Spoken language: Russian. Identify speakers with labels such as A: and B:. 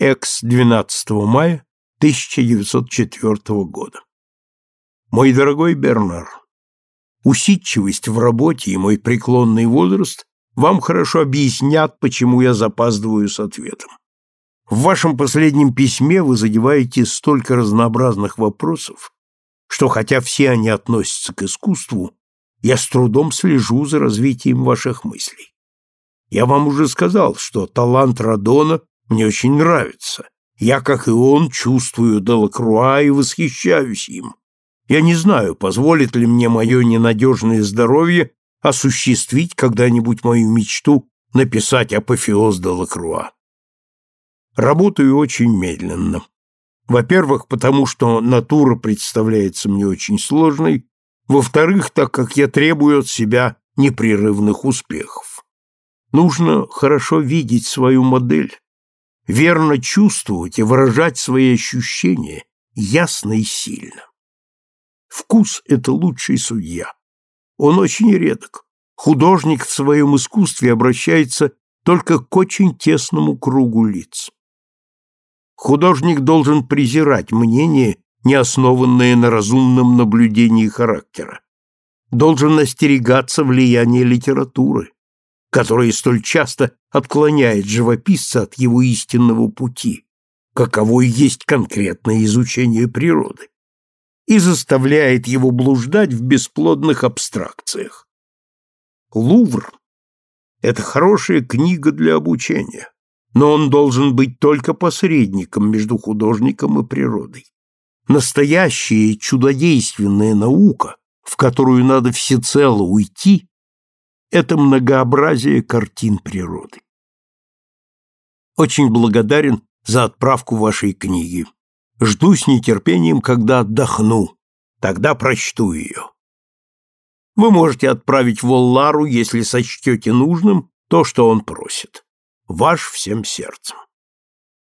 A: Экс 12 мая 1904 года. Мой дорогой Бернар, усидчивость в работе и мой преклонный возраст вам хорошо объяснят, почему я запаздываю с ответом. В вашем последнем письме вы задеваете столько разнообразных вопросов, что хотя все они относятся к искусству, я с трудом слежу за развитием ваших мыслей. Я вам уже сказал, что талант Радона мне очень нравится. Я, как и он, чувствую Делакруа и восхищаюсь им. Я не знаю, позволит ли мне мое ненадежное здоровье осуществить когда-нибудь мою мечту написать апофеоз Делакруа. Работаю очень медленно. Во-первых, потому что натура представляется мне очень сложной, во-вторых, так как я требую от себя непрерывных успехов. Нужно хорошо видеть свою модель, верно чувствовать и выражать свои ощущения ясно и сильно. Вкус — это лучший судья. Он очень редок. Художник в своем искусстве обращается только к очень тесному кругу лиц. Художник должен презирать мнение, не основанное на разумном наблюдении характера. Должен остерегаться влияния литературы, которая столь часто отклоняет живописца от его истинного пути, каково и есть конкретное изучение природы, и заставляет его блуждать в бесплодных абстракциях. Лувр — это хорошая книга для обучения но он должен быть только посредником между художником и природой. Настоящая чудодейственная наука, в которую надо всецело уйти, это многообразие картин природы. Очень благодарен за отправку вашей книги. Жду с нетерпением, когда отдохну. Тогда прочту ее. Вы можете отправить Воллару, если сочтете нужным, то, что он просит. Ваш всем сердцем.